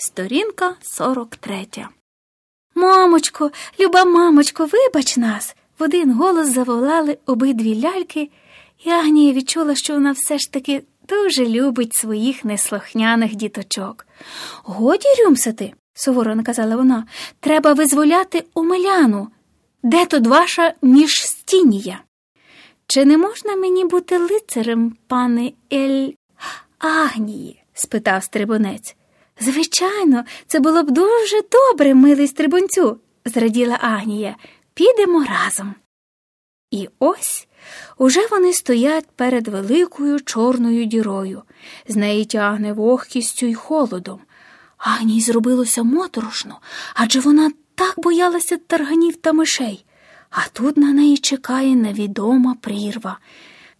Сторінка 43. Мамочко, люба мамочко, вибач нас. В один голос заволали обидві ляльки, і Агнія відчула, що вона все ж таки дуже любить своїх неслухняних діточок. Годі рюмсати, суворо наказала вона, треба визволяти Омеляну. Де тут ваша міжстінія? Чи не можна мені бути лицарем, пане Ель Агнії? спитав стрибунець. Звичайно, це було б дуже добре, милий стрибунцю, зраділа Агнія. Підемо разом. І ось уже вони стоять перед великою чорною дірою, з неї тягне вогкістю й холодом. Агній зробилося моторошно, адже вона так боялася тарганів та мишей, а тут на неї чекає невідома прірва.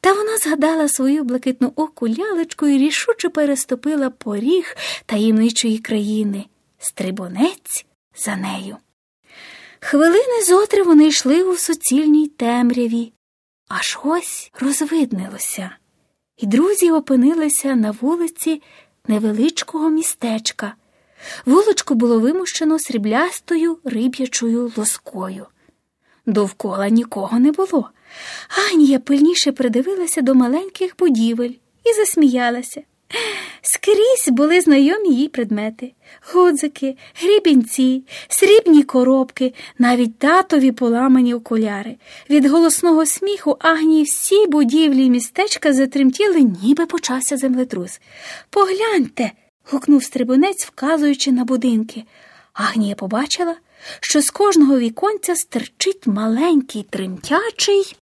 Та вона згадала свою блакитну оку лялечку і рішуче переступила поріг таємничої країни. Стрибунець за нею. Хвилини зотри вони йшли у суцільній темряві, аж ось розвиднилося, і друзі опинилися на вулиці невеличкого містечка. Вуличку було вимущено сріблястою риб'ячою лоскою. Довкола нікого не було. Анія пильніше придивилася до маленьких будівель і засміялася. Скрізь були знайомі їй предмети гудзики, грібінці, срібні коробки, навіть татові поламані окуляри. Від голосного сміху Агнії всі будівлі містечка затремтіли, ніби почався землетрус. Погляньте. гукнув стрибунець, вказуючи на будинки. Агнія побачила, що з кожного віконця стирчить маленький тремтячий